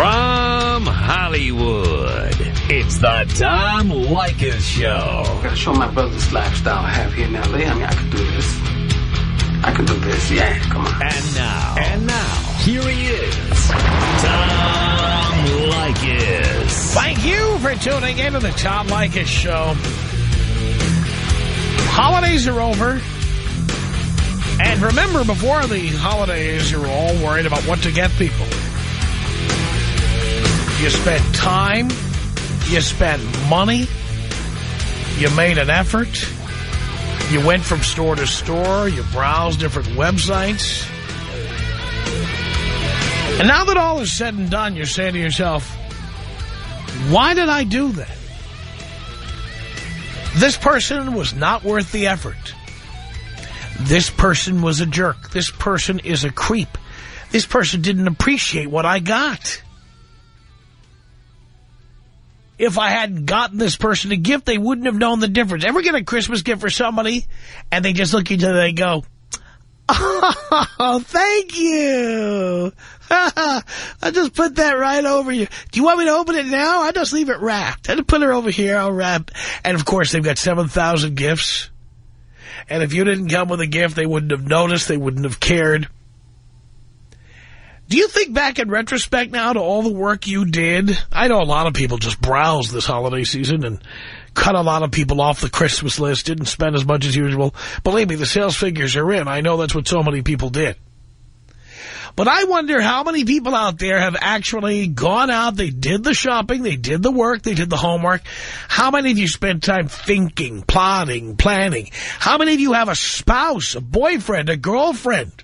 From Hollywood, it's the Tom Leykis Show. I gotta show my brother this lifestyle I have here in L.A. I mean, I can do this. I can do this. Yeah, come on. And now, and now, here he is, Tom Leykis. Thank you for tuning in to the Tom Leykis Show. Holidays are over. And remember, before the holidays, you were all worried about what to get people. You spent time, you spent money, you made an effort, you went from store to store, you browsed different websites. And now that all is said and done, you're saying to yourself, why did I do that? This person was not worth the effort. This person was a jerk. This person is a creep. This person didn't appreciate what I got. If I hadn't gotten this person a gift, they wouldn't have known the difference. Ever get a Christmas gift for somebody and they just look at each other and they go, Oh, thank you. I just put that right over you. Do you want me to open it now? I just leave it wrapped. I just put it over here. I'll wrap. And of course, they've got 7,000 gifts. And if you didn't come with a gift, they wouldn't have noticed. They wouldn't have cared. Do you think back in retrospect now to all the work you did? I know a lot of people just browsed this holiday season and cut a lot of people off the Christmas list, didn't spend as much as usual. Believe me, the sales figures are in. I know that's what so many people did. But I wonder how many people out there have actually gone out, they did the shopping, they did the work, they did the homework. How many of you spent time thinking, plotting, planning? How many of you have a spouse, a boyfriend, a girlfriend?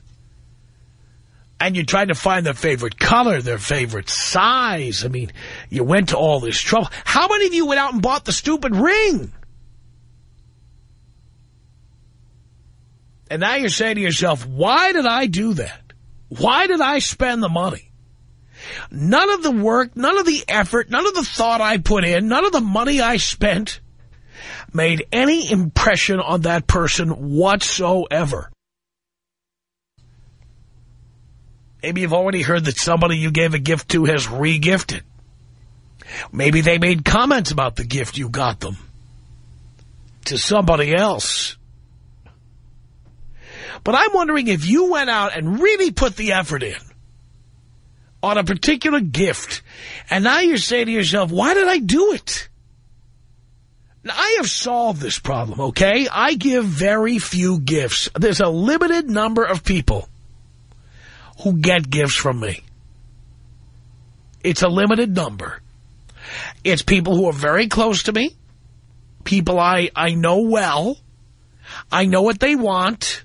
And you tried to find their favorite color, their favorite size. I mean, you went to all this trouble. How many of you went out and bought the stupid ring? And now you're saying to yourself, why did I do that? Why did I spend the money? None of the work, none of the effort, none of the thought I put in, none of the money I spent made any impression on that person whatsoever. Maybe you've already heard that somebody you gave a gift to has re-gifted. Maybe they made comments about the gift you got them to somebody else. But I'm wondering if you went out and really put the effort in on a particular gift, and now you're saying to yourself, why did I do it? Now, I have solved this problem, okay? I give very few gifts. There's a limited number of people who get gifts from me. It's a limited number. It's people who are very close to me, people I, I know well. I know what they want.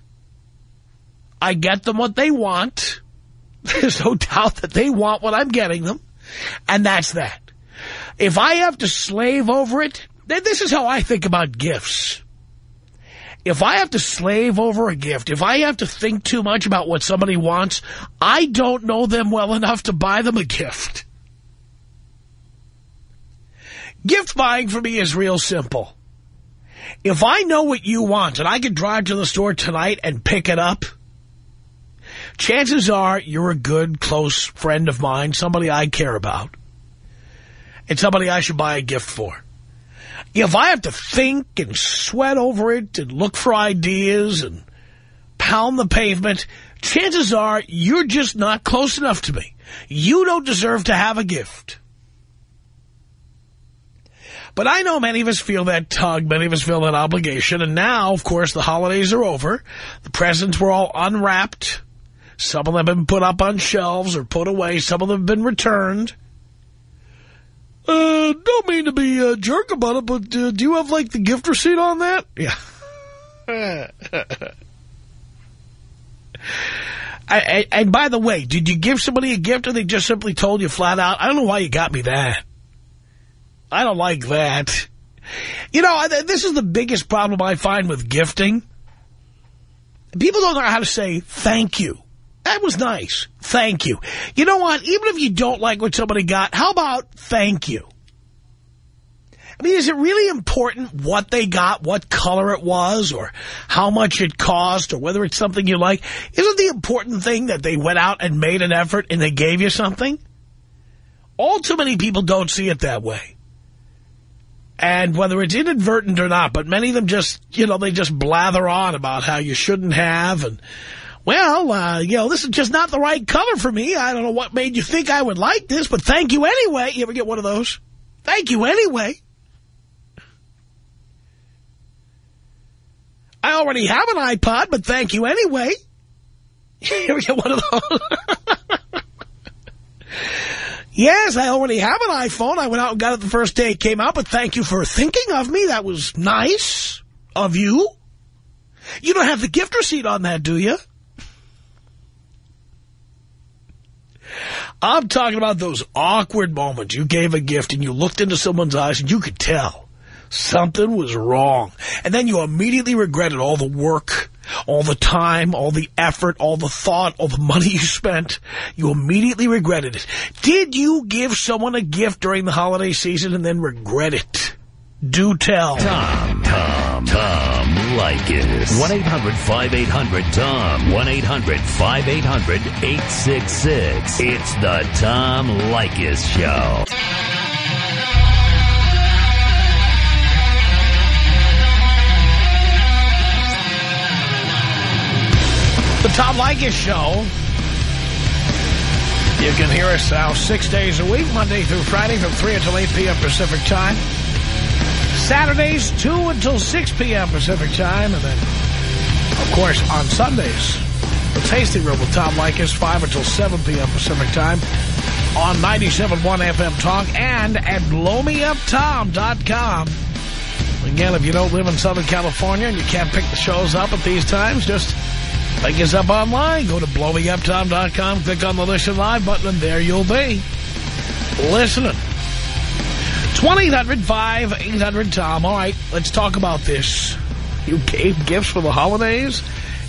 I get them what they want. There's no doubt that they want what I'm getting them. And that's that. If I have to slave over it, then this is how I think about gifts. If I have to slave over a gift, if I have to think too much about what somebody wants, I don't know them well enough to buy them a gift. Gift buying for me is real simple. If I know what you want and I could drive to the store tonight and pick it up, chances are you're a good, close friend of mine, somebody I care about, and somebody I should buy a gift for. If I have to think and sweat over it and look for ideas and pound the pavement, chances are you're just not close enough to me. You don't deserve to have a gift. But I know many of us feel that tug, many of us feel that obligation, and now, of course, the holidays are over. The presents were all unwrapped. Some of them have been put up on shelves or put away. Some of them have been returned. Uh, don't mean to be a jerk about it, but uh, do you have, like, the gift receipt on that? Yeah. I, I, and by the way, did you give somebody a gift or they just simply told you flat out, I don't know why you got me that. I don't like that. You know, this is the biggest problem I find with gifting. People don't know how to say thank you. That was nice. Thank you. You know what? Even if you don't like what somebody got, how about thank you? I mean, is it really important what they got, what color it was, or how much it cost, or whether it's something you like? Isn't the important thing that they went out and made an effort and they gave you something? All too many people don't see it that way. And whether it's inadvertent or not, but many of them just, you know, they just blather on about how you shouldn't have. And, well, uh, you know, this is just not the right color for me. I don't know what made you think I would like this, but thank you anyway. You ever get one of those? Thank you anyway. I already have an iPod, but thank you anyway. You ever get one of those? yes, I already have an iPhone. I went out and got it the first day it came out, but thank you for thinking of me. That was nice of you. You don't have the gift receipt on that, do you? I'm talking about those awkward moments. You gave a gift and you looked into someone's eyes and you could tell something was wrong. And then you immediately regretted all the work, all the time, all the effort, all the thought, all the money you spent. You immediately regretted it. Did you give someone a gift during the holiday season and then regret it? Do tell. Tom, Tom, Tom Leykis. 1-800-5800-TOM. 1-800-5800-866. It's the Tom Leykis Show. The Tom Leykis Show. You can hear us now six days a week, Monday through Friday from 3 until 8 p.m. Pacific Time. Saturdays, 2 until 6 p.m. Pacific Time. And then, of course, on Sundays, the Tasty Room with Tom Leykis, 5 until 7 p.m. Pacific Time on 97.1 FM Talk and at blowmeuptom.com. Again, if you don't live in Southern California and you can't pick the shows up at these times, just pick us up online. Go to blowmeuptom.com, click on the Listen Live button, and there you'll be. Listening. It's 1-800-5800-TOM. All right, let's talk about this. You gave gifts for the holidays,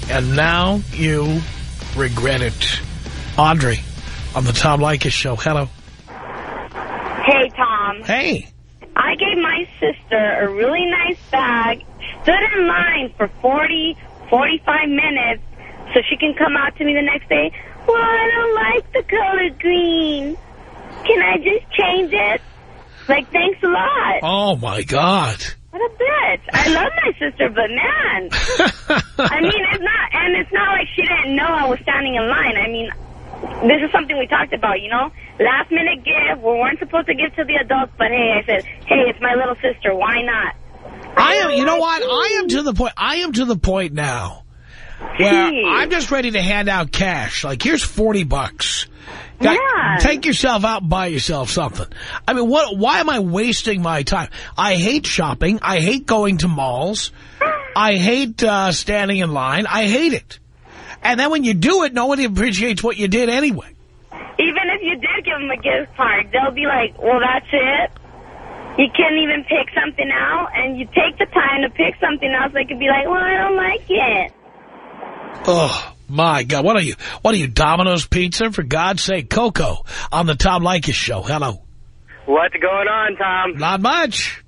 and now you regret it. Audrey on the Tom Leykis Show. Hello. Hey, Tom. Hey. I gave my sister a really nice bag, stood in line for 40, 45 minutes so she can come out to me the next day. Well, I don't like the color green. Can I just change it? Like, thanks a lot. Oh, my God. What a bitch. I love my sister, but man. I mean, it's not, and it's not like she didn't know I was standing in line. I mean, this is something we talked about, you know? Last minute gift. We weren't supposed to give to the adults, but hey, I said, hey, it's my little sister. Why not? I am, you know what? I am to the point, I am to the point now Gee. I'm just ready to hand out cash. Like, here's 40 bucks. Got- Yeah. Take yourself out and buy yourself something. I mean, what? why am I wasting my time? I hate shopping. I hate going to malls. I hate uh, standing in line. I hate it. And then when you do it, nobody appreciates what you did anyway. Even if you did give them a gift card, they'll be like, well, that's it. You can't even pick something out, and you take the time to pick something else, they could be like, well, I don't like it. Oh, my God. What are you? What are you, Domino's Pizza? For God's sake, Coco on the Tom Leykis Show. Hello. What's going on, Tom? Not much.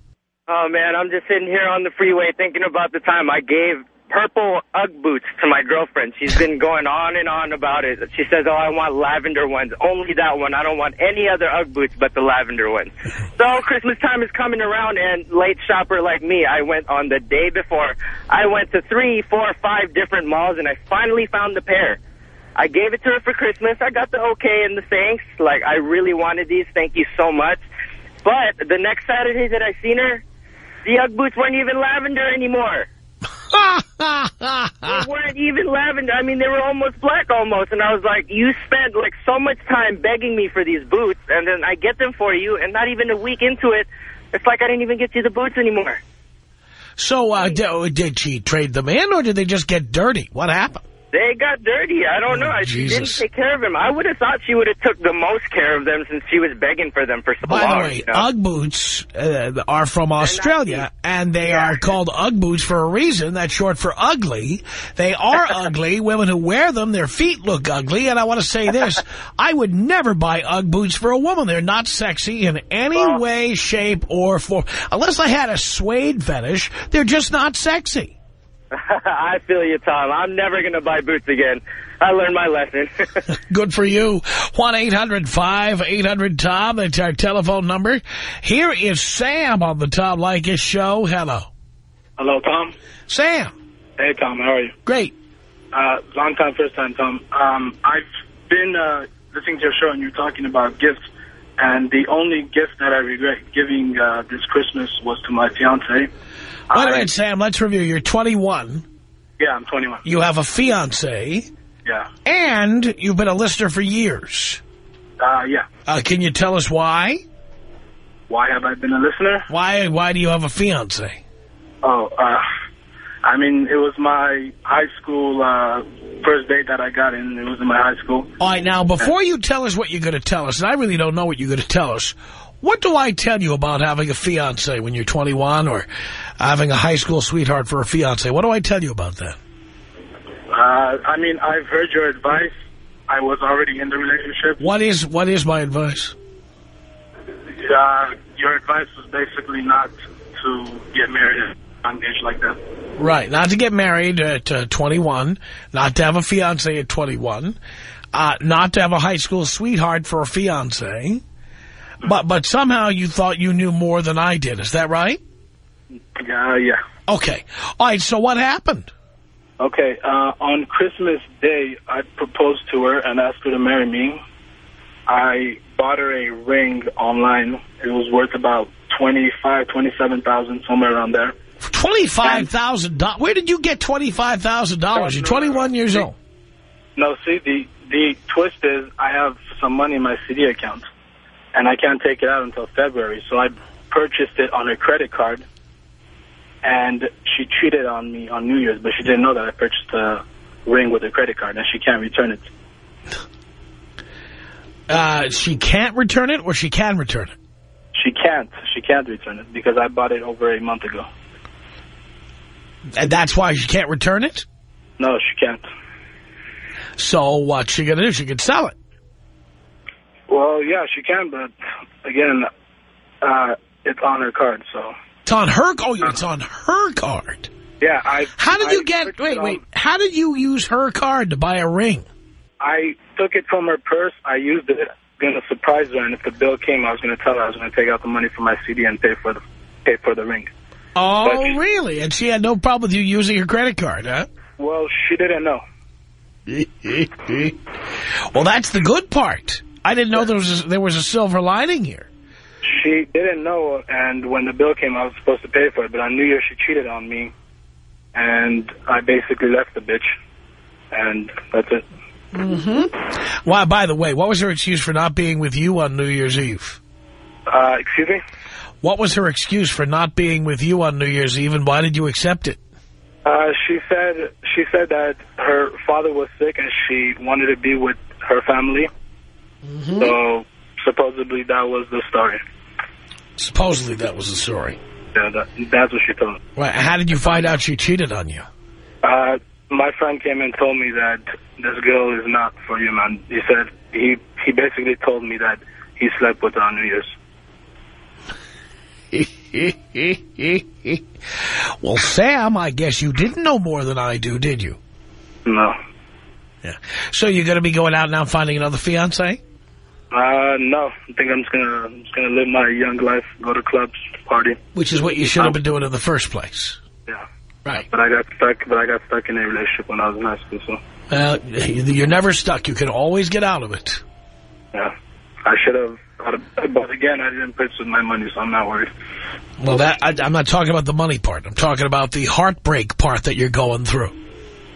Oh, man, I'm just sitting here on the freeway thinking about the time I gave purple Ugg boots to my girlfriend. She's been going on and on about it. She says, oh, I want lavender ones. Only that one. I don't want any other Ugg boots but the lavender ones. So Christmas time is coming around, and late shopper like me, I went on the day before. I went to three, four, five different malls, and I finally found the pair. I gave it to her for Christmas. I got the okay and the thanks. Like, I really wanted these. Thank you so much. But the next Saturday that I seen her, the Ugg boots weren't even lavender anymore. They weren't even lavender. I mean, they were almost black almost. And I was like, you spent like so much time begging me for these boots, and then I get them for you, and not even a week into it, it's like I didn't even get you the boots anymore. so uh, d- did she trade them in or did they just get dirty? What happened? They got dirty. I don't know. She didn't take care of them. I would have thought she would have took the most care of them since she was begging for them for so By long. the way, you know? Ugg boots uh, are from Australia, and they Yeah. are called Ugg boots for a reason. That's short for ugly. They are ugly. Women who wear them, their feet look ugly. And I want to say this. I would never buy Ugg boots for a woman. They're not sexy in any way, shape, or form. Unless I had a suede fetish, they're just not sexy. I feel you, Tom. I'm never going to buy boots again. I learned my lesson. Good for you. 1-800-5800-TOM. That's our telephone number. Here is Sam on the Tom Leykis show. Hello. Hello, Tom. Sam. Hey, Tom. How are you? Great. Uh, long time, first time, Tom. Um, I've been uh, listening to your show, and you're talking about gifts. And the only gift that I regret giving uh, this Christmas was to my fiance. Wait a minute, Sam. Let's review. You're 21. Yeah, I'm 21. You have a fiance. Yeah. And you've been a listener for years. Uh, yeah. Uh, can you tell us why? Why have I been a listener? Why Why do you have a fiance? Oh, uh, I mean, it was my high school uh, first date that I got in. It was in my high school. All right, now, before you tell us what you're going to tell us, and I really don't know what you're going to tell us, what do I tell you about having a fiance when you're 21 or having a high school sweetheart for a fiance? What do I tell you about that? Uh, I mean, I've heard your advice. I was already in the relationship. What is What is my advice? Uh, your advice was basically not to get married at a young age like that. Right, not to get married at uh, 21, not to have a fiance at 21, uh, not to have a high school sweetheart for a fiance, but but somehow you thought you knew more than I did. Is that right? Uh, yeah. Okay. All right, so what happened? Okay, uh, on Christmas Day, I proposed to her and asked her to marry me. I bought her a ring online. It was worth about twenty-five, twenty-seven thousand, somewhere around there. $25,000. Where did you get $25,000? You're 21 years old. No, see, the the twist is I have some money in my CD account, and I can't take it out until February. So I purchased it on a credit card, and she cheated on me on New Year's, but she didn't know that I purchased a ring with a credit card, and she can't return it. Uh, she can't return it or she can return it? She can't. She can't return it because I bought it over a month ago. And that's why she can't return it? No, she can't. So what's she going to do? She could sell it. Well, yeah, she can, but again, uh, it's on her card, so. It's on her, oh, it's on her card. Yeah, I. How did I you get, wait, wait, how did you use her card to buy a ring? I took it from her purse. I used it. Going to surprise her, and if the bill came, I was going to tell her I was going to take out the money from my CD and pay for the pay for the ring. Oh, But- really? And she had no problem with you using her credit card, huh? Well, she didn't know. well, that's the good part. I didn't know there was a, there was a silver lining here. She didn't know, and when the bill came, I was supposed to pay for it. But on New Year, she cheated on me, and I basically left the bitch, and that's it. Why, by the way, what was her excuse for not being with you on New Year's Eve? Uh, excuse me. What was her excuse for not being with you on New Year's Eve, and why did you accept it? Uh, she said she said that her father was sick and she wanted to be with her family. So supposedly that was the story. Supposedly that was the story. Yeah, that, that's what she told me. Right, how did you find out she cheated on you? Uh, my friend came and told me that this girl is not for you, man. He said he he basically told me that he slept with her on New Year's. well, Sam, I guess you didn't know more than I do, did you? No. Yeah. So you're going to be going out now finding another fiance? Uh, no. I think I'm just gonna I'm just gonna live my young life, go to clubs, party. Which is what you should have been doing in the first place. Yeah. Right. But I got stuck. But I got stuck in a relationship when I was in high school. So Well, you're never stuck. You can always get out of it. yeah, I should have. But again, I didn't pitch with my money, so I'm not worried. Well, that I, I'm not talking about the money part. I'm talking about the heartbreak part that you're going through.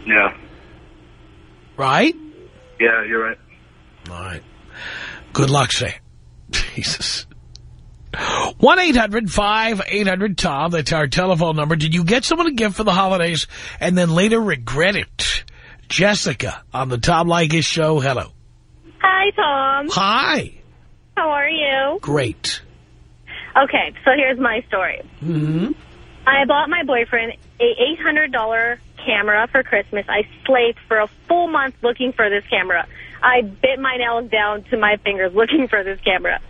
Yeah. Right? Yeah, you're right. All right. Good luck, Sam. Jesus. 1-800-5800-TOM. That's our telephone number. Did you get someone a gift for the holidays and then later regret it? Jessica on the Tom Leykis show. Hello. Hi, Tom. Hi. How are you? Great. Okay, so here's my story. Mm-hmm. I bought my boyfriend a $800 camera for Christmas. I slaved for a full month looking for this camera. I bit my nails down to my fingers looking for this camera.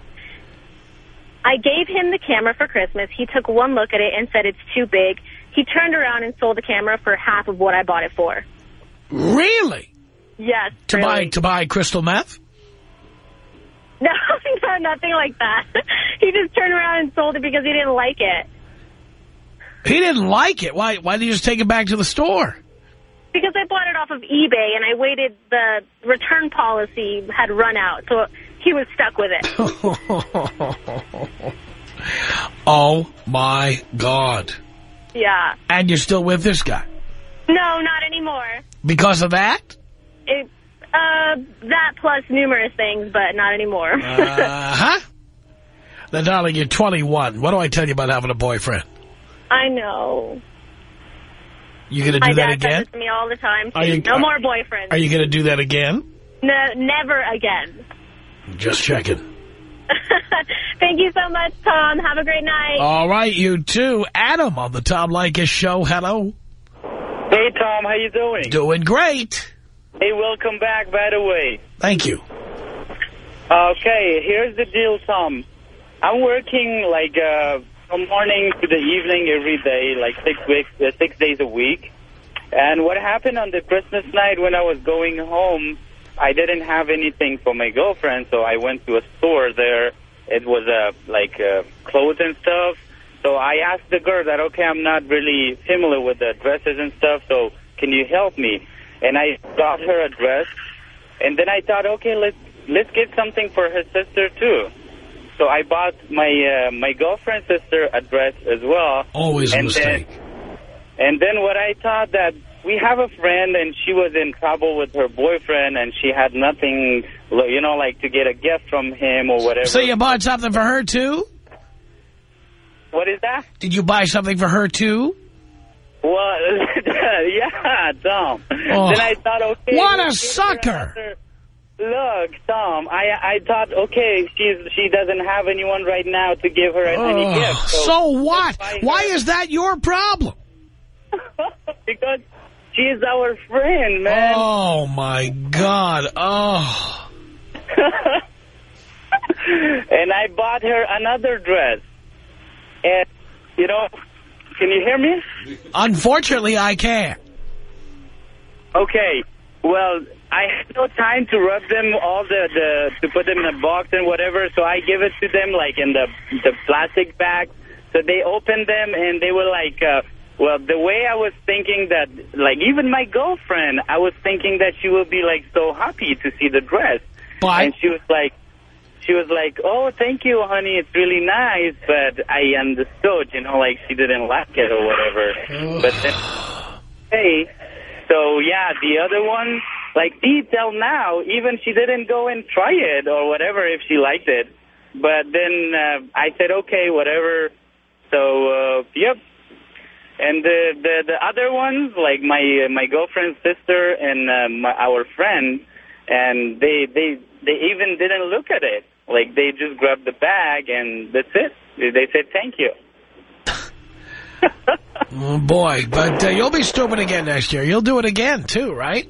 I gave him the camera for Christmas. He took one look at it and said it's too big. He turned around and sold the camera for half of what I bought it for. Really? Yes. To really. buy to buy crystal meth? No, no, nothing like that. He just turned around and sold it because he didn't like it. He didn't like it. Why Why did you just take it back to the store? Because I bought it off of eBay and I waited, the return policy had run out, so he was stuck with it. oh, my God. Yeah. And you're still with this guy? No, not anymore. Because of that? It, uh, that plus numerous things, but not anymore. Uh-huh. Now, darling, you're 21. What do I tell you about having a boyfriend? I know. You going to My do that dad again? says this to me all the time. Are you- no more boyfriends. Are you going to do that again? No, never again. Just checking. Thank you so much, Tom. Have a great night. All right, you too. Adam on the Tom Leykis show. Hello. Hey, Tom, how you doing? Doing great. Hey, welcome back, by the way. Thank you. Okay, here's the deal, Tom. I'm working, like, uh, from morning to the evening every day, like six weeks, uh, six days a week. And what happened on the Christmas night when I was going home, I didn't have anything for my girlfriend, so I went to a store there. It was, uh, like, uh, clothes and stuff. So I asked the girl that, okay, I'm not really familiar with the dresses and stuff, so can you help me? And I got her a dress, and then I thought, okay, let's let's get something for her sister too. So I bought my uh, my girlfriend's sister a dress as well. Always a and mistake. Then, and then what I thought that we have a friend and she was in trouble with her boyfriend and she had nothing, you know, like to get a gift from him or whatever. So you bought something for her, too? What is that? Did you buy something for her, too? Well, yeah, Tom. Oh. Then I thought, okay. What a sucker. Look, Tom, I I thought, okay, she's she doesn't have anyone right now to give her any Oh, gift. so what? buy her- Why is that your problem? because she's our friend, man. Oh, my God. Oh. and I bought her another dress. And, you know, can you hear me? Unfortunately, I can't. Okay. Well, I had no time to rub them all the, the to put them in a box and whatever, so I give it to them like in the the plastic bag. So they opened them and they were like, uh, well, the way I was thinking that, like even my girlfriend, I was thinking that she would be like so happy to see the dress. But And she was like, she was like, oh, thank you, honey, it's really nice, but I understood, you know, like she didn't like it or whatever. but then, hey, so yeah, the other one, like till now, even she didn't go and try it or whatever if she liked it. But then uh, I said, okay, whatever. So, uh, yep. And the, the the other ones, like my my girlfriend's sister and uh, my, our friend, and they they they even didn't look at it. Like they just grabbed the bag and that's it. They said thank you. Oh, boy, but uh, you'll be stupid again next year. You'll do it again, too, right?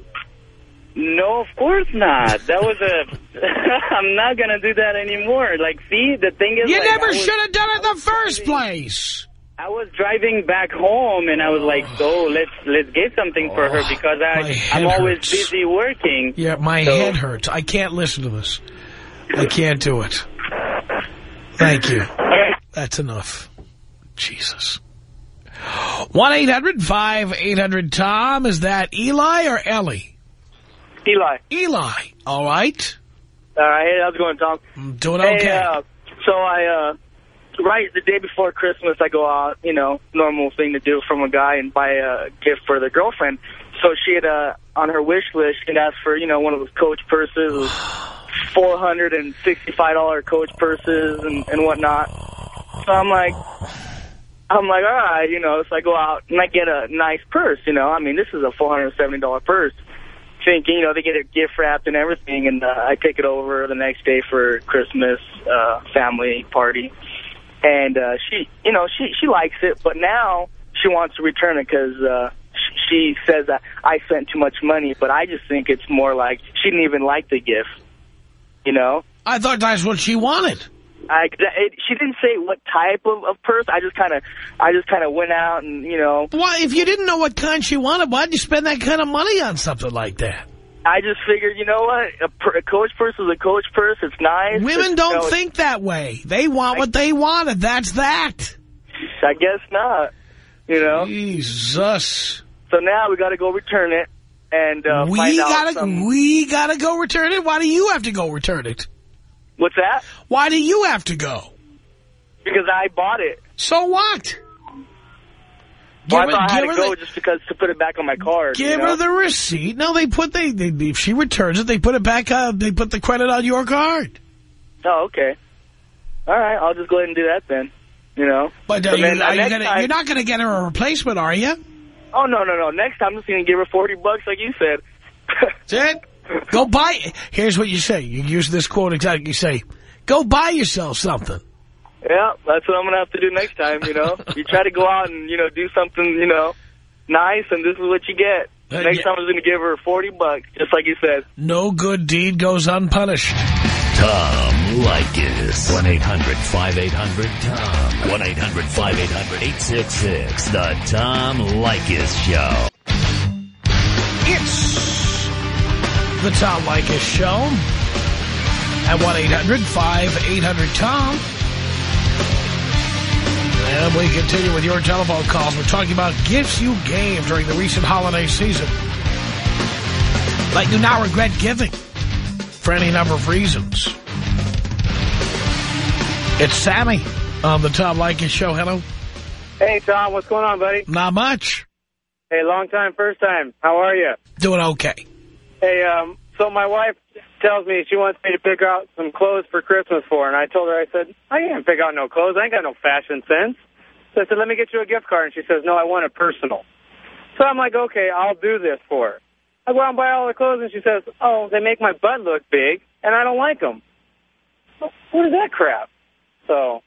No, of course not. That was a. I'm not gonna do that anymore. Like, see, the thing is, You like, never should have done it in the first driving- place. I was driving back home, and I was like, "So let's let's get something for her Oh, because I, I'm always hurts. busy working." Yeah, my So- head hurts. I can't listen to this. I can't do it. Thank you. That's enough. Jesus. 1-800-5800-TOM. Is that Eli or Ellie? Eli. Eli. All right. All right. Hey, how's it going, Tom? I'm doing Hey, okay. uh, so I, uh, right the day before Christmas, I go out, you know, normal thing to do from a guy and buy a gift for the girlfriend. So she had, uh, on her wish list, she'd asked for, you know, one of those Coach purses, it $465 Coach purses and, and whatnot. So I'm like, I'm like, all right, you know, so I go out and I get a nice purse, you know. I mean, this is a $470 purse. Thinking, you know, they get it gift wrapped and everything, and uh, I take it over the next day for Christmas uh, family party. And uh, she, you know, she she likes it, but now she wants to return it because uh, she says that I spent too much money. But I just think it's more like she didn't even like the gift, you know. I thought that's what she wanted. I, it, she didn't say what type of, of purse. I just kind of, I just kind of went out and you know, Why, if you didn't know what kind she wanted, why'd you spend that kind of money on something like that? I just figured, you know what? A, per, a coach purse is a coach purse. It's nice. Women It's, don't you know, think that way. They want what they want, and that's that. I guess not. You know. Jesus. So now we got to go return it and uh, we gotta, some- we gotta go return it. Why do you have to go return it? What's that? Why do you have to go? Because I bought it. So what? Well, I Give her- thought I had to go the- just because to put it back on my card. Give you know? her the receipt. No, they put they, they if she returns it, they put it back. Uh, they put the credit on your card. Oh, okay. All right, I'll just go ahead and do that then. You know. But uh, But you, then, are you gonna, time- you're not going to get her a replacement, are you? Oh no no no! Next time I'm just gonna give her forty bucks, like you said. That's it. Go buy. Here's what you say. You use this quote exactly. You say, "Go buy yourself something." Yeah, that's what I'm gonna have to do next time. You know, you try to go out and you know do something you know nice, and this is what you get. Uh, next yeah. time I'm gonna give her forty bucks, just like you said. No good deed goes unpunished. Tom Leykis. 1-800-5800-TOM. 1-800-5800-866. The Tom Leykis Show. It's the Tom Leykis Show at 1-800-5800-TOM. And we continue with your telephone calls. We're talking about gifts you gave during the recent holiday season that you now regret giving for any number of reasons. It's Sammy on the Tom Leykis Show. Hello. Hey Tom, what's going on, buddy? Not much. Hey, long time, first time. How are you? Doing okay. Hey, um, so my wife tells me she wants me to pick out some clothes for Christmas for her, and I told her, I said, I can't pick out no clothes. I ain't got no fashion sense. So I said, let me get you a gift card, and she says, no, I want it personal. So I'm like, okay, I'll do this for her. I go out and buy all the clothes, and she says, oh, they make my butt look big, and I don't like them. What is that crap? So,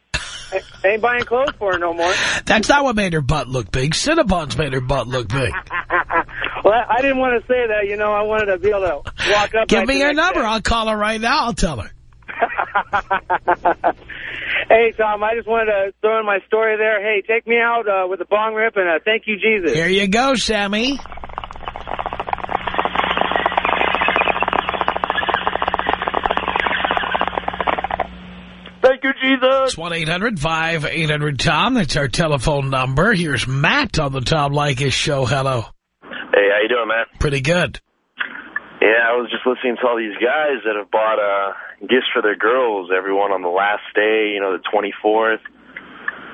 I ain't buying clothes for her no more. That's not what made her butt look big. Cinnabons made her butt look big. well, I didn't want to say that. You know, I wanted to be able to walk up. Give right me your number. day. I'll call her right now. I'll tell her. hey, Tom, I just wanted to throw in my story there. Hey, take me out uh, with a bong rip and uh, thank you, Jesus. Here you go, Sammy. Thank you, Jesus. It's 1-800-5800-TOM. That's our telephone number. Here's Matt on the Tom Leykis show. Hello. Hey, how you doing, man? Pretty good. Yeah, I was just listening to all these guys that have bought uh, gifts for their girls, everyone on the last day, you know, the 24th.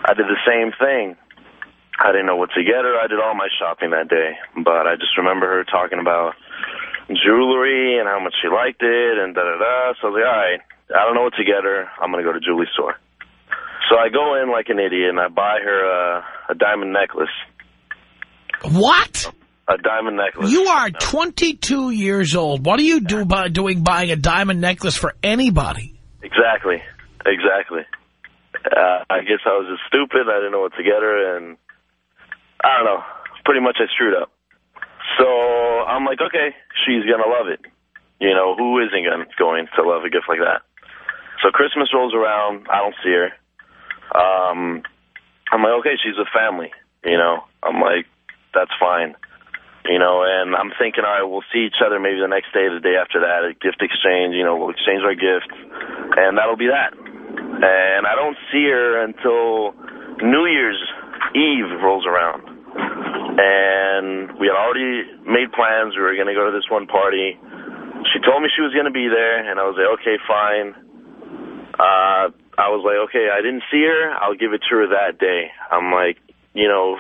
I did the same thing. I didn't know what to get her. I did all my shopping that day. But I just remember her talking about jewelry and how much she liked it and da-da-da. So I was like, all right, I don't know what to get her. I'm going to go to Julie's store. So I go in like an idiot and I buy her uh, a diamond necklace. What? A diamond necklace. You are 22 years old. What are you do by doing buying a diamond necklace for anybody? Exactly. Exactly. Uh, I guess I was just stupid. I didn't know what to get her, and I don't know. Pretty much I screwed up. So I'm like, okay, she's going to love it. You know, who isn't gonna, going to love a gift like that? So Christmas rolls around. I don't see her. Um, I'm like, okay, she's with family. You know, I'm like, that's fine. You know, and I'm thinking, all right, we'll see each other maybe the next day, the day after that, a gift exchange. You know, we'll exchange our gifts, and that'll be that. And I don't see her until New Year's Eve rolls around. And we had already made plans. We were going to go to this one party. She told me she was going to be there, and I was like, okay, fine. Uh, I was like, okay, I didn't see her. I'll give it to her that day. I'm like, you know,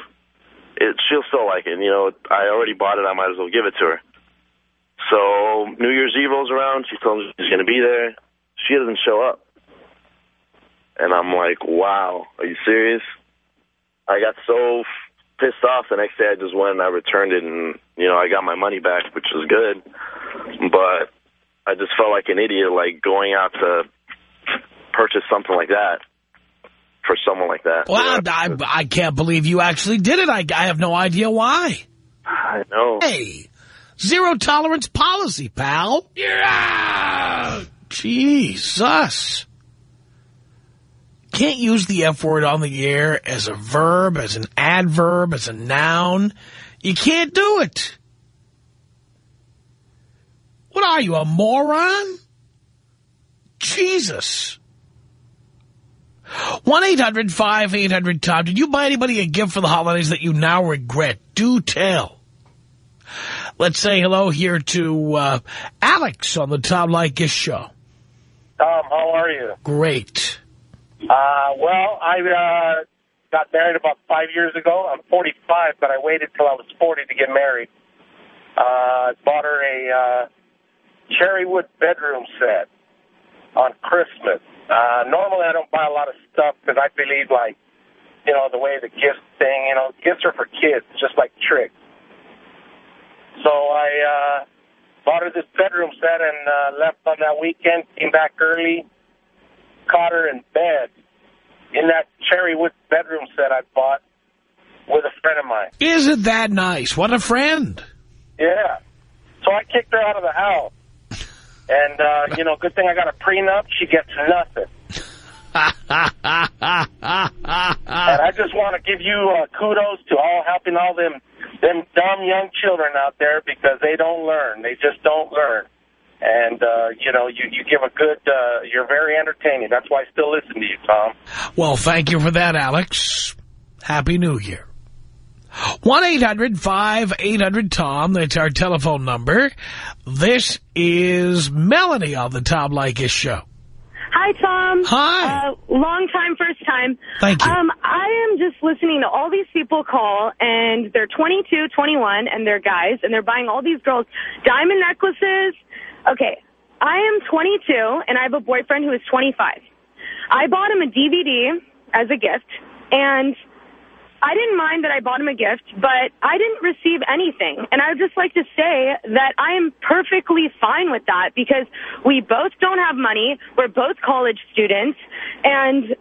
it, she'll still like it. You know, I already bought it. I might as well give it to her. So New Year's Eve rolls around. She told me she's going to be there. She doesn't show up. And I'm like, wow, are you serious? I got so pissed off the next day. I just went and I returned it, and you know, I got my money back, which was good. But I just felt like an idiot, like going out to purchase something like that for someone like that. Well, I, I can't believe you actually did it. I, I have no idea why. I know. Hey, zero tolerance policy, pal. Out. Jesus. Can't use the F word on the air as a verb, as an adverb, as a noun. You can't do it. What are you, a moron? Jesus. 1-800-5800-TOM. Did you buy anybody a gift for the holidays that you now regret? Do tell. Let's say hello here to uh, Alex on the Tom Leykis show. Tom, how are you? Great. Uh, well, I uh, got married about five years ago. I'm 45, but I waited till I was 40 to get married. Uh, bought her a uh, cherry wood bedroom set on Christmas. Uh, normally, I don't buy a lot of stuff because I believe, like, you know, the way the gift thing, you know, gifts are for kids, just like tricks. So I uh, bought her this bedroom set and uh, left on that weekend, came back early, caught her in bed in that cherry wood bedroom set I bought with a friend of mine. Isn't that nice? What a friend. Yeah. So I kicked her out of the house. And, uh, you know, good thing I got a prenup. She gets nothing. and I just want to give you uh, kudos to all helping all them them dumb young children out there because they don't learn. They just don't learn. And, uh, you know, you, you give a good, uh, you're very entertaining. That's why I still listen to you, Tom. Well, thank you for that, Alex. Happy New Year. 1-800-5800-TOM. That's our telephone number. This is Melanie on the Tom Leykis show. Hi, Tom. Hi. Uh, long time, first time. Thank you. Um, I am just listening to all these people call, and they're 22, 21, and they're guys, and they're buying all these girls diamond necklaces. Okay, I am 22, and I have a boyfriend who is 25. I bought him a DVD as a gift, and I didn't mind that I bought him a gift, but I didn't receive anything. And I would just like to say that I am perfectly fine with that because we both don't have money. We're both college students. And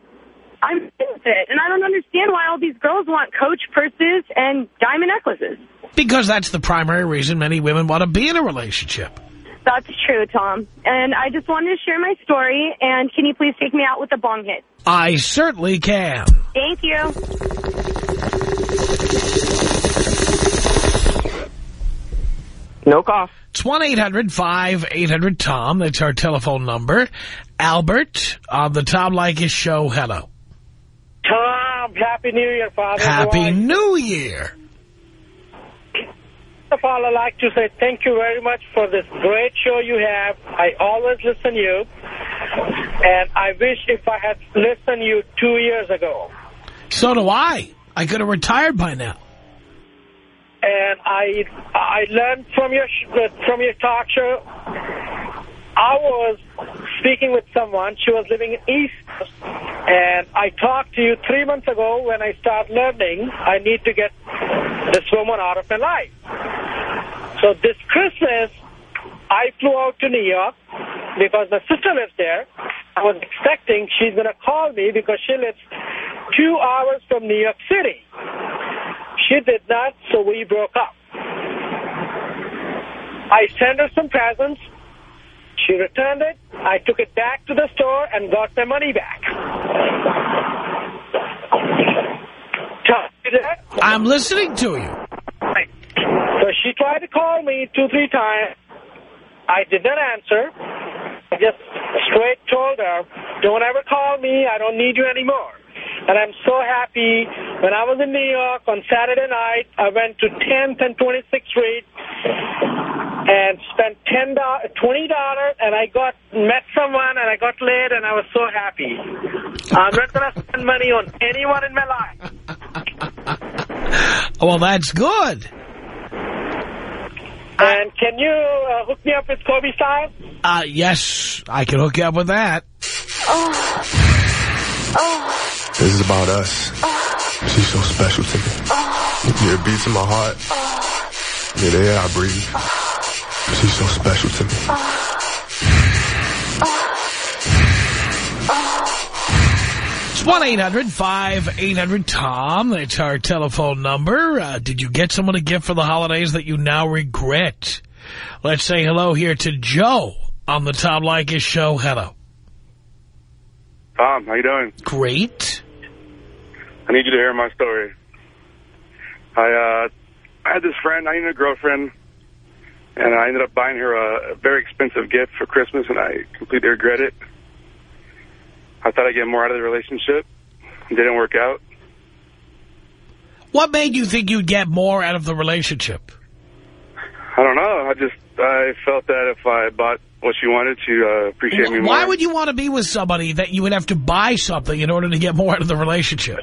I'm with it. And I don't understand why all these girls want Coach purses and diamond necklaces. Because that's the primary reason many women want to be in a relationship. That's true, Tom. And I just wanted to share my story. And can you please take me out with a bong hit? I certainly can. Thank you. No cough. It's 1-800-5800-TOM. That's our telephone number. Albert on the Tom Leykis show. Hello. Tom, Happy New Year, Father. Happy New Year. First of all, I'd like to say thank you very much for this great show you have. I always listen to you. And I wish if I had listened to you two years ago. So do I. I could have retired by now. And I I learned from your uh, from your talk show. I was speaking with someone. She was living in East. And I talked to you three months ago when I started learning I need to get this woman out of my life. So this Christmas, I flew out to New York because my sister lives there. I was expecting she's going to call me because she lives two hours from New York City. She did not, so we broke up. I sent her some presents. She returned it. I took it back to the store and got my money back. I'm listening to you. So she tried to call me two, three times. I did not answer. I just straight told her, don't ever call me. I don't need you anymore. And I'm so happy. When I was in New York on Saturday night, I went to 10th and 26th Street and spent $10, $20, and I got met someone, and I got laid, and I was so happy. I'm not going to spend money on anyone in my life. Well, that's good. And can you uh, hook me up with Kobe style? Uh, yes, I can hook you up with that. Oh. Oh. This is about us. She's so special to me. Yeah, it beats in my heart. Yeah, the air I breathe. She's so special to me. It's 1-800-5800-TOM. That's our telephone number. Uh, did you get someone a gift for the holidays that you now regret? Let's say hello here to Joe on the Tom Leykis show. Hello. Tom, how you doing? Great. I need you to hear my story. I uh, I had this friend. I needed a girlfriend. And I ended up buying her a, a very expensive gift for Christmas, and I completely regret it. I thought I'd get more out of the relationship. It didn't work out. What made you think you'd get more out of the relationship? I don't know. I just I felt that if I bought what she wanted to uh, appreciate me more. Why would you want to be with somebody that you would have to buy something in order to get more out of the relationship?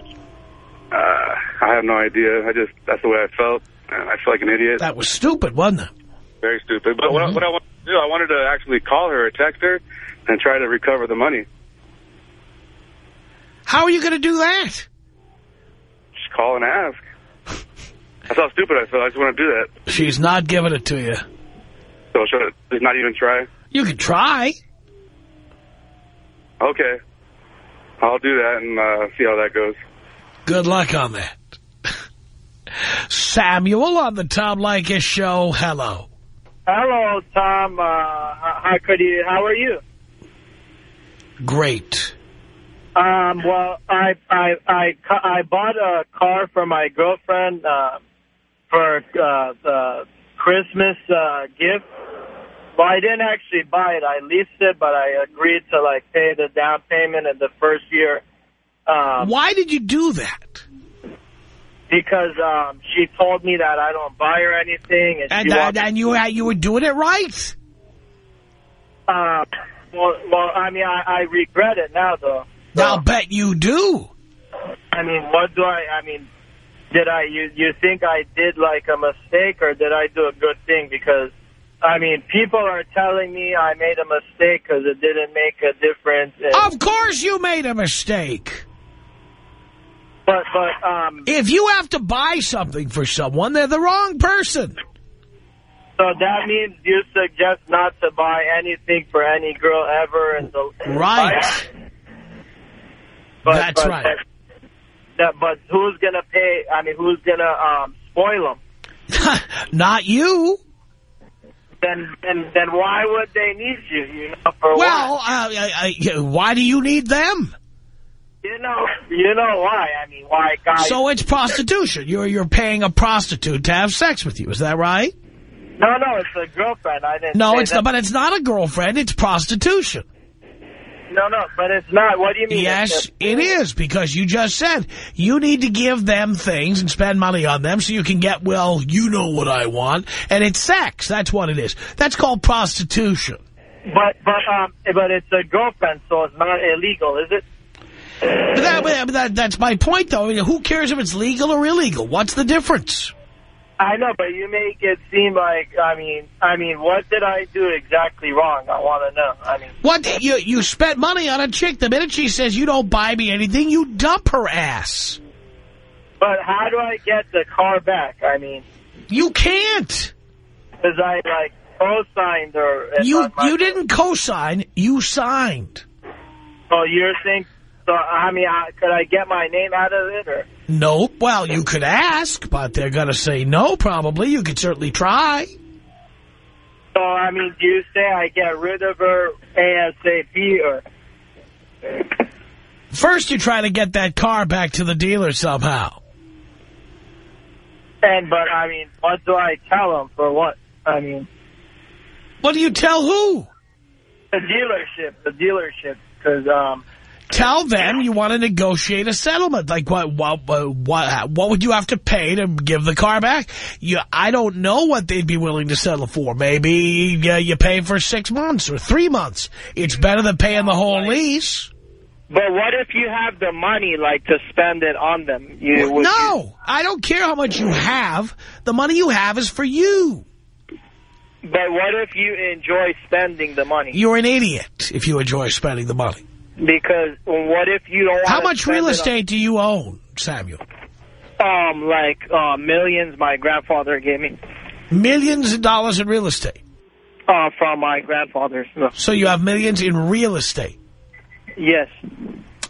Uh, I have no idea. I just that's the way I felt. And I feel like an idiot. That was stupid, wasn't it? Very stupid. But what, what I wanted to do, I wanted to actually call her or text her and try to recover the money. How are you going to do that? Just call and ask. That's how stupid I feel. I just want to do that. She's not giving it to you. So should I not even try? You can try. Okay. I'll do that and uh, see how that goes. Good luck on that. Samuel on the Tom Leykis show. Hello. Hello, Tom. Uh, how could you? How are you? Great. Um, well, I I I I bought a car for my girlfriend uh, for uh, the Christmas uh, gift. Well, I didn't actually buy it. I leased it, but I agreed to like pay the down payment in the first year. Um, Why did you do that? Because um, she told me that I don't buy her anything, and, And she uh, and you uh, you were doing it right. Uh, well, well, I mean, I, I regret it now, though. I'll bet you do. I mean, what do I? I mean, did I? You you think I did like a mistake, or did I do a good thing? Because I mean, people are telling me I made a mistake because it didn't make a difference. Of course you made a mistake. But but um, If you have to buy something for someone, they're the wrong person. so that means you suggest not to buy anything for any girl ever, and the Right. But, That's but, right. But, that, but who's gonna pay? I mean, who's gonna um, spoil them? Not you. Then, then, then why would they need you? You know, for Well, what? uh, I, I, why do you need them? You know, you know why? I mean, why guys? So it's prostitution. You're you're paying a prostitute to have sex with you. Is that right? no, no, it's a girlfriend. I didn't. No, it's that. not. But it's not a girlfriend. It's prostitution. No, no, but it's not. What do you mean? Yes, it is because you just said you need to give them things and spend money on them so you can get, well, you know what I want. And it's sex. That's what it is. That's called prostitution. But but um, but it's a girlfriend, so it's not illegal, is it? But that, but that, that's my point, though. I mean, who cares if it's legal or illegal? What's the difference? I know, but you make it seem like I mean, I mean, what did I do exactly wrong? I want to know. I mean, What you you spent money on a chick. The minute she says you don't buy me anything, you dump her ass. but how do I get the car back? I mean, You can't. because I like co-signed or You you didn't co-sign. You signed. Oh, you're saying? So I mean, I, could I get my name out of it or? Nope. Well, you could ask, but they're going to say no, probably. You could certainly try. So I mean, do you say I get rid of her ASAP or? First, you try to get that car back to the dealer somehow. And but I mean, what do I tell them for what? I mean, What do you tell who? the dealership, the dealership, because um, Tell them you want to negotiate a settlement. Like, what, what, what, what, would you have to pay to give the car back? You, I don't know what they'd be willing to settle for. Maybe uh, you pay for six months or three months. It's better than paying the whole lease. But what if you have the money, like, to spend it on them? You would No, I don't care how much you have. The money you have is for you. But what if you enjoy spending the money? You're an idiot if you enjoy spending the money. Because what if you don't? How much real estate do you own, Samuel? Um, like uh, millions. My grandfather gave me. Millions of dollars in real estate. Uh, from my grandfather. So, you have millions in real estate. yes.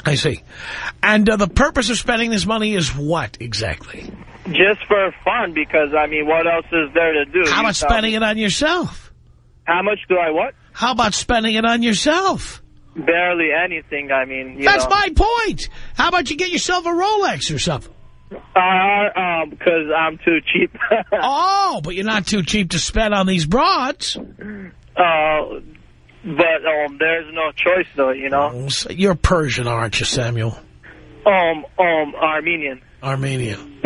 I see. And uh, the purpose of spending this money is what exactly? Just for fun, because I mean, what else is there to do? How about spending it on yourself? How much do I what? How about spending it on yourself? Barely anything. I mean, you That's know. my point. How about you get yourself a Rolex or something? Uh, um, because I'm too cheap. oh, but you're not too cheap to spend on these broads. Uh, but um, there's no choice, though, you know. You're Persian, aren't you, Samuel? Um, um, Armenian. Armenian.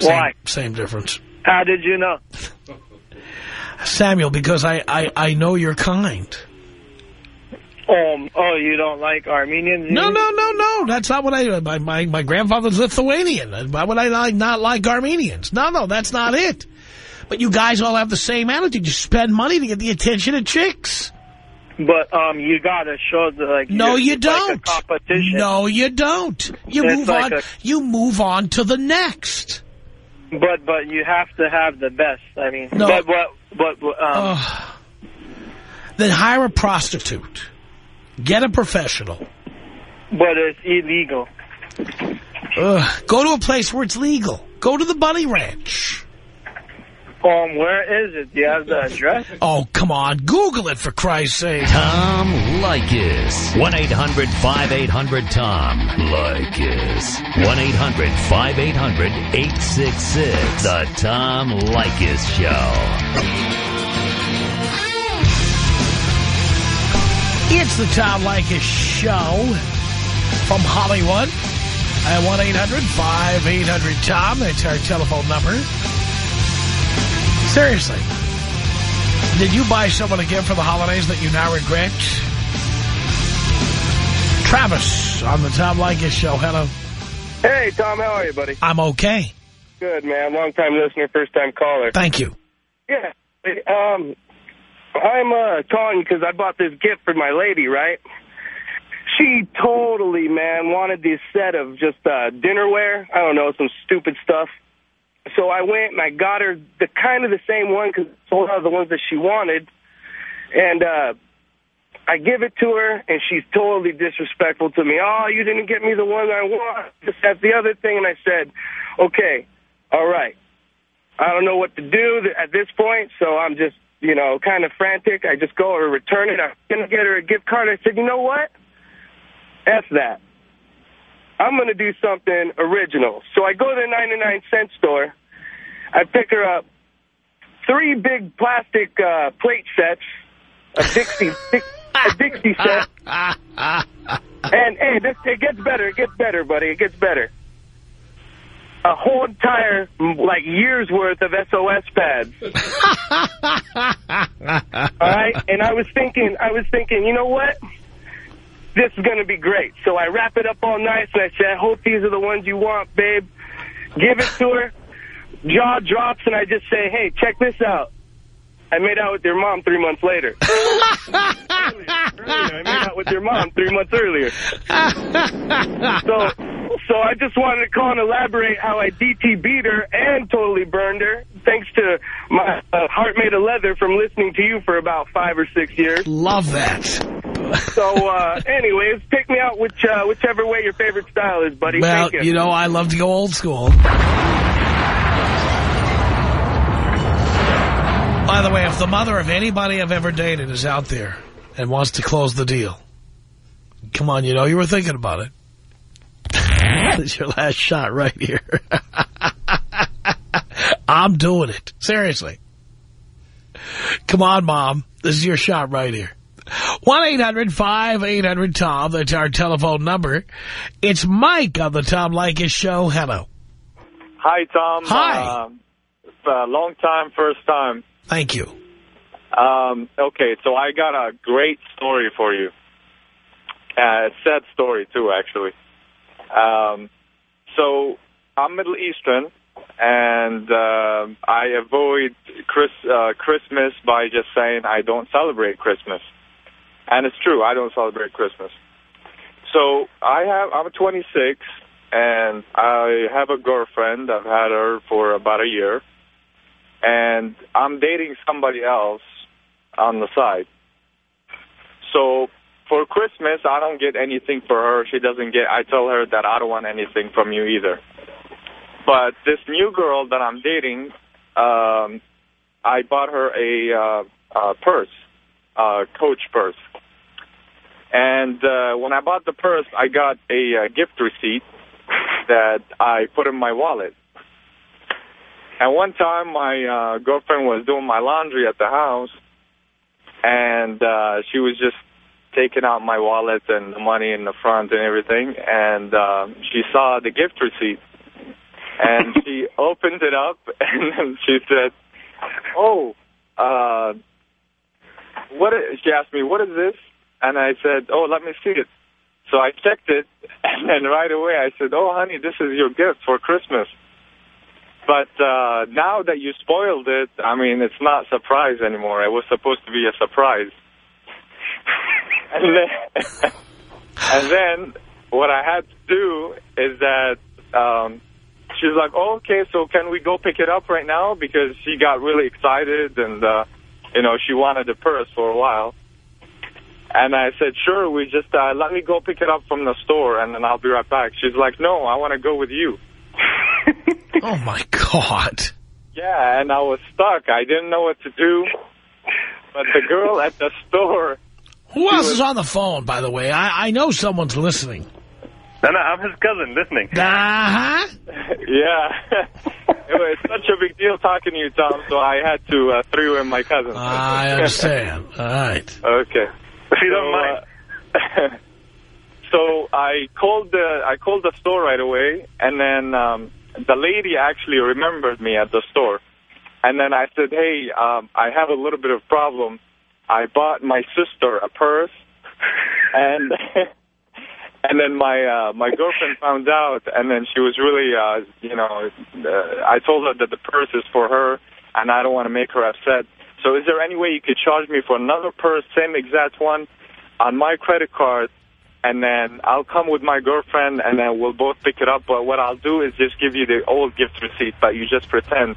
Why? Same difference. How did you know? Samuel, because I, I, I know you're kind. Um, oh, you don't like Armenians? No, no, no, no. That's not what I... My, my, my grandfather's Lithuanian. Why would I like, not like Armenians? No, no, that's not it. But you guys all have the same attitude. You spend money to get the attention of chicks. But um, you gotta show the like. No, you it's like don't. competition. No, you don't. You It's move like on. You move on to the next. But but you have to have the best. I mean, No. but but but, um, Ugh. Then hire a prostitute. Get a professional. but it's illegal. Ugh. Go to a place where it's legal. Go to the bunny ranch. Um, where is it? Do you have the address? Oh, come on. Google it, for Christ's sake. Tom Leykis. 1-800-5800-TOM. Leykis. 1-800-5800-866. The Tom Leykis Show. It's the Tom Leykis Show from Hollywood at 1-800-5800-TOM. That's our telephone number. Seriously. Did you buy someone a gift for the holidays that you now regret? Travis on the Tom Leykis Show. Hello. Hey, Tom, how are you, buddy? I'm okay. Good, man. Long-time listener, first-time caller. Thank you. Yeah. Um, I'm uh, calling because I bought this gift for my lady, right? She totally, man, wanted this set of just uh, dinnerware. I don't know, some stupid stuff. So I went and I got her the kind of the same one because it's one of the ones that she wanted. And uh, I give it to her, and she's totally disrespectful to me. Oh, you didn't get me the one I want. This, that, the other thing. And I said, okay, all right. I don't know what to do at this point, so I'm just, you know, kind of frantic. I just go or return it. I'm going to get her a gift card. I said, you know what? F that. I'm going to do something original. So I go to the 99 cent store. I pick her up three big plastic uh, plate sets, a Dixie, a Dixie set. And, hey, this, it gets better. It gets better, buddy. It gets better. A whole entire, like, year's worth of SOS pads. All right? And I was thinking, I was thinking, you know what? This is going to be great. So I wrap it up all nice, and I say, I hope these are the ones you want, babe. Give it to her. Jaw drops, and I just say, hey, check this out. I made out with your mom three months later. Earlier, I made out with your mom three months earlier. So, so I just wanted to call and elaborate how I DT beat her and totally burned her, thanks to my uh, heart made of leather from listening to you for about five or six years. Love that. So, uh, anyways, pick me out which uh, whichever way your favorite style is, buddy. Well, you. you know, I love to go old school. By the way, if the mother of anybody I've ever dated is out there and wants to close the deal, come on, you know you were thinking about it. It's your last shot right here. I'm doing it. Seriously. Come on, Mom. This is your shot right here. 1-800-5800-TOM. That's our telephone number. It's Mike on the Tom Leykis Show. Hello. Hi, Tom. Hi. Um, uh, long time, first time. Thank you. Um, okay, so I got a great story for you. Uh, sad story, too, actually. Um, so I'm Middle Eastern, and uh, I avoid Chris, uh, Christmas by just saying I don't celebrate Christmas. And it's true, I don't celebrate Christmas. So I have, I'm 26, and I have a girlfriend. I've had her for about a year. And I'm dating somebody else on the side. So for Christmas, I don't get anything for her. She doesn't get, I tell her that I don't want anything from you either. But this new girl that I'm dating, um, I bought her a, uh, a purse, a Coach purse. And uh, when I bought the purse, I got a uh, gift receipt that I put in my wallet. And one time, my uh, girlfriend was doing my laundry at the house, and uh, she was just taking out my wallet and the money in the front and everything, and uh, she saw the gift receipt. And she opened it up, and she said, oh, uh, what is, she asked me, what is this? And I said, oh, let me see it. So I checked it, and then right away I said, oh, honey, this is your gift for Christmas. But uh, now that you spoiled it, I mean, it's not a surprise anymore. It was supposed to be a surprise. And then, and then what I had to do is that um, she's like, oh, okay, so can we go pick it up right now? Because she got really excited and, uh, you know, she wanted the purse for a while. And I said, sure, we just, uh, let me go pick it up from the store and then I'll be right back. She's like, no, I want to go with you. oh, my God. Yeah, and I was stuck. I didn't know what to do. But the girl at the store... Who else is on the phone, by the way? I, I know someone's listening. No, no, I'm his cousin listening. Uh-huh. yeah. it was such a big deal talking to you, Tom, so I had to uh, throw in my cousin. I understand. All right. Okay. If you don't mind. Uh, so I called the I called the store right away, and then um, the lady actually remembered me at the store. And then I said, hey, um, I have a little bit of problem. I bought my sister a purse, and and then my uh, my girlfriend found out, and then she was really, uh, you know, uh, I told her that the purse is for her, and I don't want to make her upset. So is there any way you could charge me for another purse, same exact one, on my credit card, and then I'll come with my girlfriend, and then we'll both pick it up. But what I'll do is just give you the old gift receipt, but you just pretend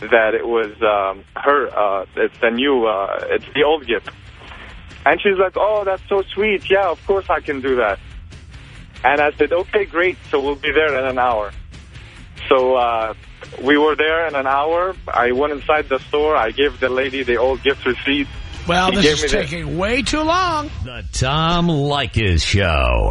that it was um, her, uh, it's the new, uh, it's the old gift. And she's like, oh, that's so sweet. Yeah, of course I can do that. And I said, okay, great. So we'll be there in an hour. So uh, we were there in an hour. I went inside the store. I gave the lady the old gift receipt. Well, She this is me the- taking way too long. The Tom Leykis Show.